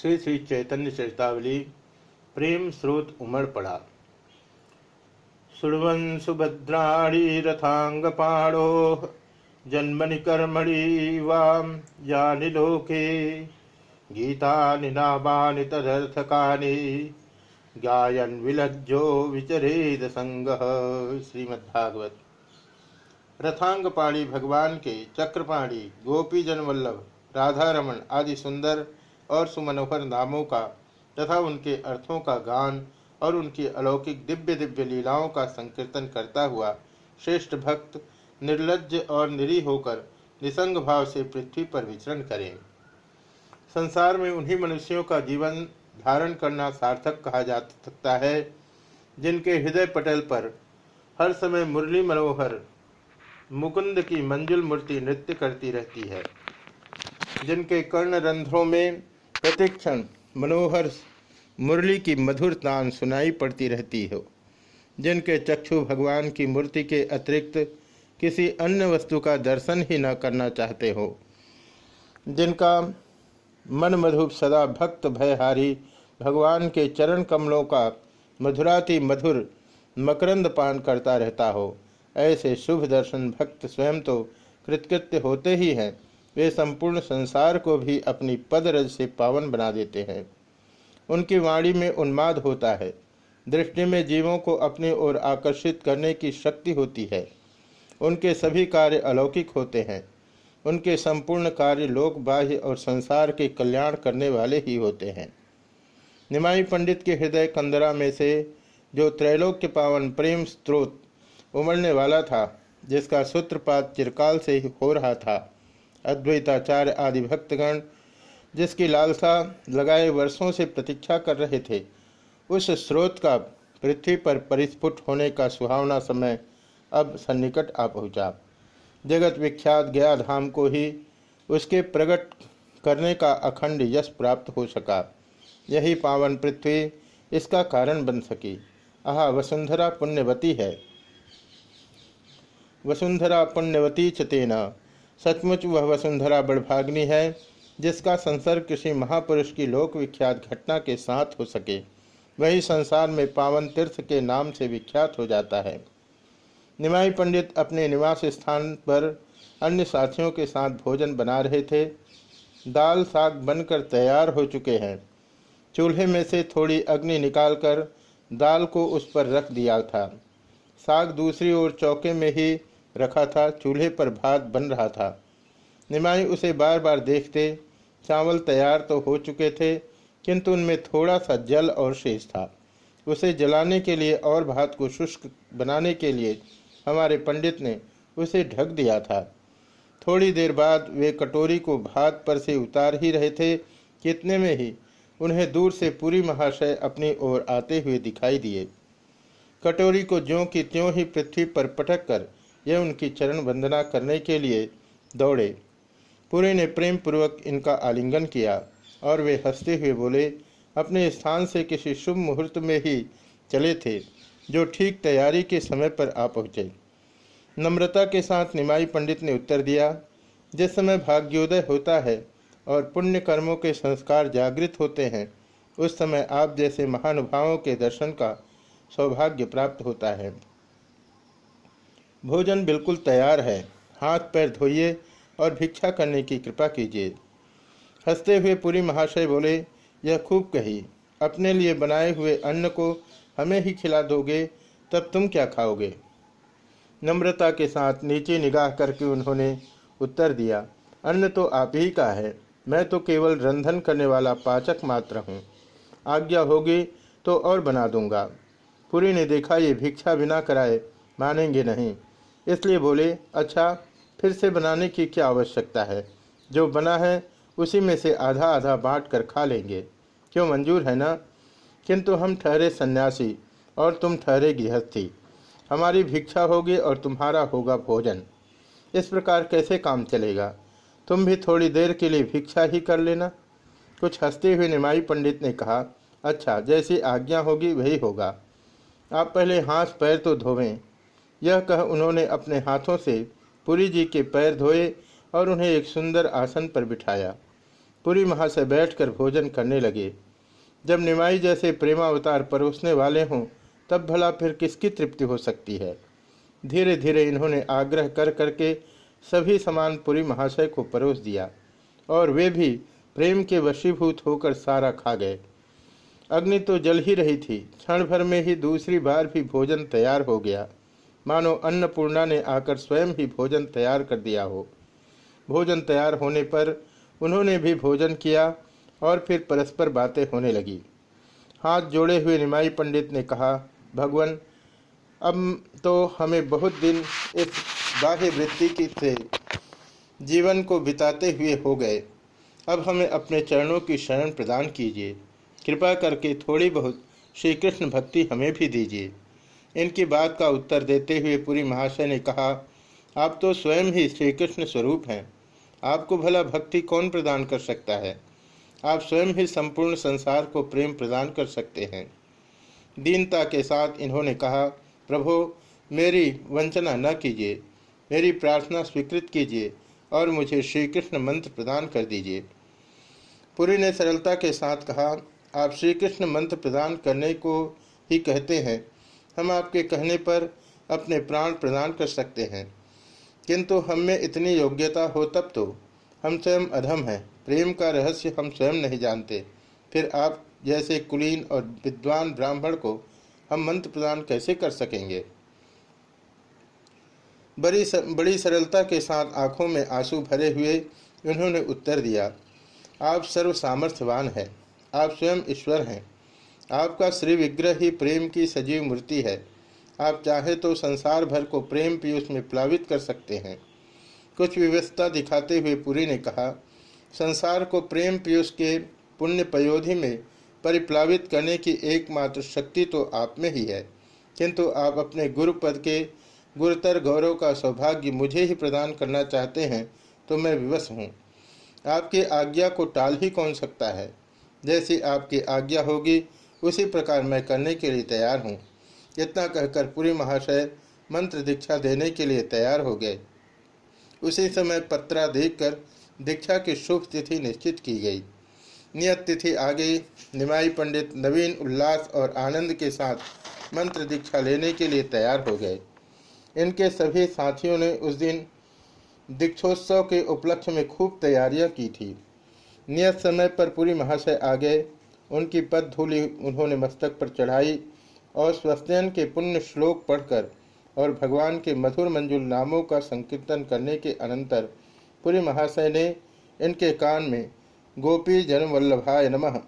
श्री श्री चैतन्य चरितावली, प्रेम स्रोत उमड़ पड़ा। सुड़वन सुभद्राणी रथांग पाणो जन्मनि कर्मणि वाम यानि लोके। गीता निनामानि तदर्थकानि गायन विलज्जो विचरेद संग। श्रीमद्भागवत। रथांग पाणी भगवान के, चक्रपाणी गोपी जन वल्लभ राधा रमन आदि सुंदर और सुमनोहर नामों का तथा उनके अर्थों का गान और उनकी अलौकिक दिव्य दिव्य लीलाओं का संकीर्तन करता हुआ श्रेष्ठ भक्त निर्लज और निरी होकर निसंग भाव से पृथ्वी पर विचरण करें। संसार में उन्हीं मनुष्यों का जीवन धारण करना सार्थक कहा जा सकता है, जिनके हृदय पटल पर हर समय मुरली मनोहर, मुकुंद की मंजुल मूर्ति नृत्य करती रहती है, जिनके कर्ण रंध्रों में प्रतिक्षण मनोहर मुरली की मधुर तान सुनाई पड़ती रहती हो। जिनके चक्षु भगवान की मूर्ति के अतिरिक्त किसी अन्य वस्तु का दर्शन ही न करना चाहते हो। जिनका मन मधुप सदा भक्त भयहारी भगवान के चरण कमलों का मधुराति मधुर मकरंद पान करता रहता हो, ऐसे शुभ दर्शन भक्त स्वयं तो कृतकृत्य होते ही हैं। वे संपूर्ण संसार को भी अपनी पदरज से पावन बना देते हैं। उनकी वाणी में उन्माद होता है। दृष्टि में जीवों को अपनी ओर आकर्षित करने की शक्ति होती है। उनके सभी कार्य अलौकिक होते हैं। उनके संपूर्ण कार्य लोक बाह्य और संसार के कल्याण करने वाले ही होते हैं। निमाई पंडित के हृदय कंदरा में से जो त्रैलोक्य पावन प्रेम स्त्रोत उमड़ने वाला था, जिसका सूत्रपात चिरकाल से ही हो रहा था अद्वैताचार्य आदि भक्तगण, जिसकी लालसा लगाए वर्षों से प्रतीक्षा कर रहे थे, उस स्रोत का पृथ्वी पर परिस्फुट होने का सुहावना समय अब सन्निकट आ पहुँचा। जगत विख्यात गया धाम को ही उसके प्रकट करने का अखंड यश प्राप्त हो सका। यही पावन पृथ्वी इसका कारण बन सकी। आह, वसुंधरा पुण्यवती है। वसुंधरा पुण्यवती चतेना। सचमुच वह वसुंधरा बड़भाग्नि है, जिसका संसर्ग किसी महापुरुष की लोक विख्यात घटना के साथ हो सके। वही संसार में पावन तीर्थ के नाम से विख्यात हो जाता है। निमाई पंडित अपने निवास स्थान पर अन्य साथियों के साथ भोजन बना रहे थे। दाल साग बनकर तैयार हो चुके हैं। चूल्हे में से थोड़ी अग्नि निकालकर दाल को उस पर रख दिया था। साग दूसरी ओर चौके में ही रखा था, चूल्हे पर भात बन रहा था। निमाई उसे बार बार देखते, चावल तैयार तो हो चुके थे, किंतु उनमें थोड़ा सा जल और शेष था। उसे जलाने के लिए और भात को शुष्क बनाने के लिए हमारे पंडित ने उसे ढक दिया था। थोड़ी देर बाद वे कटोरी को भात पर से उतार ही रहे थे, कितने में ही उन्हें दूर से पूरी महाशय अपनी ओर आते हुए दिखाई दिए। कटोरी को ज्यों की त्यों ही पृथ्वी पर पटक कर यह उनकी चरण वंदना करने के लिए दौड़े। पूरे ने प्रेम पूर्वक इनका आलिंगन किया और वे हँसते हुए बोले, अपने स्थान से किसी शुभ मुहूर्त में ही चले थे, जो ठीक तैयारी के समय पर आ पहुँचे। नम्रता के साथ निमाई पंडित ने उत्तर दिया, जिस समय भाग्योदय होता है और पुण्य कर्मों के संस्कार जागृत होते हैं, उस समय आप जैसे महानुभावों के दर्शन का सौभाग्य प्राप्त होता है। भोजन बिल्कुल तैयार है। हाथ पैर धोइए और भिक्षा करने की कृपा कीजिए। हँसते हुए पूरी महाशय बोले, यह खूब कही। अपने लिए बनाए हुए अन्न को हमें ही खिला दोगे, तब तुम क्या खाओगे? नम्रता के साथ नीचे निगाह करके उन्होंने उत्तर दिया, अन्न तो आप ही का है। मैं तो केवल रंधन करने वाला पाचक मात्र हूँ। आज्ञा होगी तो और बना दूँगा। पुरी ने देखा, ये भिक्षा बिना कराए मानेंगे नहीं। इसलिए बोले अच्छा फिर से बनाने की क्या आवश्यकता है? जो बना है, उसी में से आधा आधा बांट कर खा लेंगे। क्यों मंजूर है ना? किंतु हम ठहरे सन्यासी और तुम ठहरे गृहस्थी। हमारी भिक्षा होगी और तुम्हारा होगा भोजन। इस प्रकार कैसे काम चलेगा? तुम भी थोड़ी देर के लिए भिक्षा ही कर लेना। कुछ हँसते हुए निमाई पंडित ने कहा अच्छा जैसी आज्ञा होगी, वही होगा। आप पहले हाथ पैर तो धोवें। यह कह उन्होंने अपने हाथों से पुरी जी के पैर धोए और उन्हें एक सुंदर आसन पर बिठाया। पुरी महाशय बैठकर भोजन करने लगे। जब निमाई जैसे प्रेमावतार परोसने वाले हों, तब भला फिर किसकी तृप्ति हो सकती है? धीरे धीरे इन्होंने आग्रह कर करके सभी समान पुरी महाशय को परोस दिया और वे भी प्रेम के वशीभूत होकर सारा खा गए। अग्नि तो जल ही रही थी, क्षण भर में ही दूसरी बार भी भोजन तैयार हो गया। मानो अन्नपूर्णा ने आकर स्वयं ही भोजन तैयार कर दिया हो। भोजन तैयार होने पर उन्होंने भी भोजन किया और फिर परस्पर बातें होने लगी। हाथ जोड़े हुए निमाई पंडित ने कहा, भगवान, अब तो हमें बहुत दिन इस बाह्य वृत्ति की से जीवन को बिताते हुए हो गए। अब हमें अपने चरणों की शरण प्रदान कीजिए। कृपा करके थोड़ी बहुत श्री कृष्ण भक्ति हमें भी दीजिए। इनकी बात का उत्तर देते हुए पूरी महाशय ने कहा, आप तो स्वयं ही श्री कृष्ण स्वरूप हैं। आपको भला भक्ति कौन प्रदान कर सकता है? आप स्वयं ही संपूर्ण संसार को प्रेम प्रदान कर सकते हैं। दीनता के साथ इन्होंने कहा, प्रभो, मेरी वंचना न कीजिए, मेरी प्रार्थना स्वीकृत कीजिए और मुझे श्री कृष्ण मंत्र प्रदान कर दीजिए। पुरी ने सरलता के साथ कहा, आप श्री कृष्ण मंत्र प्रदान करने को ही कहते हैं हम आपके कहने पर अपने प्राण प्रदान कर सकते हैं। किंतु हम में इतनी योग्यता हो तब तो हम स्वयं अधम हैं। प्रेम का रहस्य हम स्वयं नहीं जानते। फिर आप जैसे कुलीन और विद्वान ब्राह्मण को हम मंत्र प्रदान कैसे कर सकेंगे? बड़ी स, बड़ी सरलता के साथ आँखों में आँसू भरे हुए उन्होंने उत्तर दिया आप सर्व सामर्थ्यवान हैं। आप स्वयं ईश्वर हैं। आपका श्री विग्रह ही प्रेम की सजीव मूर्ति है। आप चाहे तो संसार भर को प्रेम पीयूष में प्लावित कर सकते हैं। कुछ व्यवस्था दिखाते हुए पुरी ने कहा, संसार को प्रेम पीयूष के पुण्य पयोधि में परिप्लावित करने की एकमात्र शक्ति तो आप में ही है। किंतु आप अपने गुरु पद के गुरुतर गौरव का सौभाग्य मुझे ही प्रदान करना चाहते हैं तो मैं विवश हूँ। आपकी आज्ञा को टाल ही कौन सकता है? जैसी आपकी आज्ञा होगी उसी प्रकार मैं करने के लिए तैयार हूँ। इतना कहकर पूरी महाशय मंत्र दीक्षा देने के लिए तैयार हो गए। उसी समय पत्रा देखकर दीक्षा की शुभ तिथि निश्चित की गई। नियत तिथि आ गई निमाई पंडित नवीन उल्लास और आनंद के साथ मंत्र दीक्षा लेने के लिए तैयार हो गए। इनके सभी साथियों ने उस दिन दीक्षोत्सव के उपलक्ष्य में खूब तैयारियाँ की थी। नियत समय पर पूरी महाशय आ गए उनकी पद धूलि उन्होंने मस्तक पर चढ़ाई और स्वस्त्यन के पुण्य श्लोक पढ़कर और भगवान के मधुर मंजुल नामों का संकीर्तन करने के अनंतर पूरी महाशय ने इनके कान में, गोपी जन वल्लभाय नमः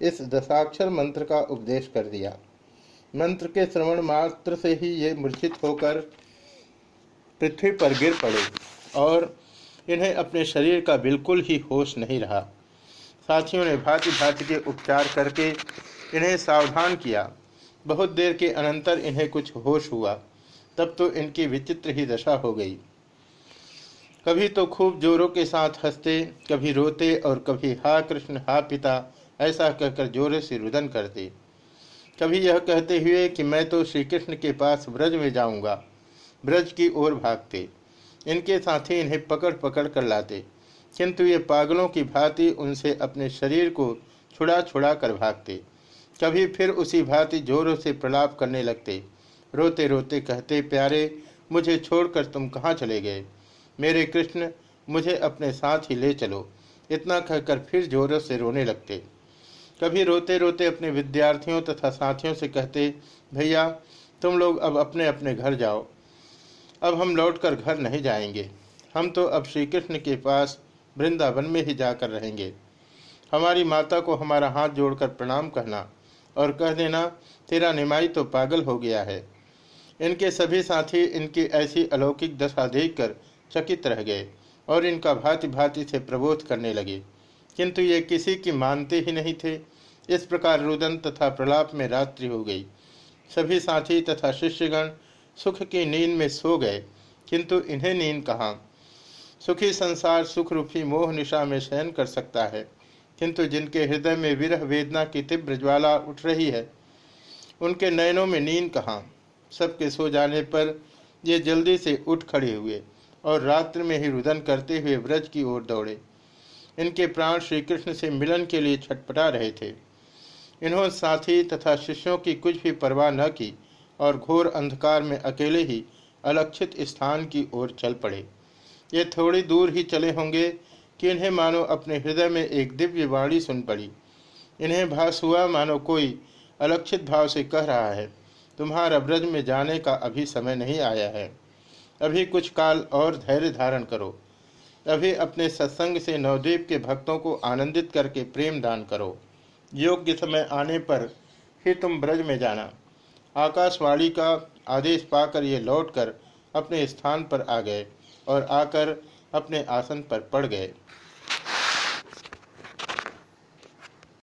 इस दशाक्षर मंत्र का उपदेश कर दिया। मंत्र के श्रवण मात्र से ही ये मूर्छित होकर पृथ्वी पर गिर पड़े और इन्हें अपने शरीर का बिल्कुल ही होश नहीं रहा। साथियों ने भांति भांति के उपचार करके इन्हें सावधान किया। बहुत देर के अनंतर इन्हें कुछ होश हुआ। तब तो इनकी विचित्र ही दशा हो गई। कभी तो खूब जोरों के साथ हँसते, कभी रोते और कभी, हा कृष्ण, हा पिता, ऐसा कहकर जोरे से रुदन करते। कभी यह कहते हुए कि, मैं तो श्री कृष्ण के पास ब्रज में जाऊँगा। ब्रज की ओर भागते। इनके साथी इन्हें पकड़ पकड़ कर लाते। किंतु ये पागलों की भांति उनसे अपने शरीर को छुड़ा छुड़ा कर भागते। कभी फिर उसी भांति जोरों से प्रलाप करने लगते। रोते रोते कहते, प्यारे, मुझे छोड़कर तुम कहाँ चले गए? मेरे कृष्ण, मुझे अपने साथ ही ले चलो। इतना कहकर फिर जोरों से रोने लगते। कभी रोते रोते अपने विद्यार्थियों तथा साथियों से कहते, भैया, तुम लोग अब अपने अपने घर जाओ। अब हम लौटकर घर नहीं जाएँगे। हम तो अब श्री कृष्ण के पास वृंदावन में ही जाकर रहेंगे। हमारी माता को हमारा हाथ जोड़कर प्रणाम कहना और कह देना, तेरा निमाई तो पागल हो गया है। इनके सभी साथी इनकी ऐसी अलौकिक दशा देखकर चकित रह गए और इनका भांति भांति से प्रबोध करने लगे। किंतु ये किसी की मानते ही नहीं थे। इस प्रकार रुदन तथा प्रलाप में रात्रि हो गई। सभी साथी तथा शिष्यगण सुख की नींद में सो गए। किंतु इन्हें नींद कहाँ? सुखी संसार सुख रूपी मोह, निशा में शयन कर सकता है। किंतु जिनके हृदय में विरह वेदना की तीव्र ज्वाला उठ रही है, उनके नयनों में नींद कहाँ? सबके सो जाने पर ये जल्दी से उठ खड़े हुए और रात्र में ही रुदन करते हुए व्रज की ओर दौड़े। इनके प्राण श्री कृष्ण से मिलन के लिए छटपटा रहे थे। इन्होंने साथी तथा शिष्यों की कुछ भी परवाह न की और घोर अंधकार में अकेले ही अलक्षित स्थान की ओर चल पड़े। ये थोड़ी दूर ही चले होंगे कि इन्हें मानो अपने हृदय में एक दिव्य वाणी सुन पड़ी। इन्हें भास हुआ मानो कोई अलक्षित भाव से कह रहा है। तुम्हारा ब्रज में जाने का अभी समय नहीं आया है। अभी कुछ काल और धैर्य धारण करो। अभी अपने सत्संग से नवद्वीप के भक्तों को आनंदित करके प्रेम दान करो। योग्य समय आने पर ही तुम ब्रज में जाना। आकाशवाणी का आदेश पाकर ये लौटकर अपने स्थान पर आ गए। और आकर अपने आसन पर पड़ गए।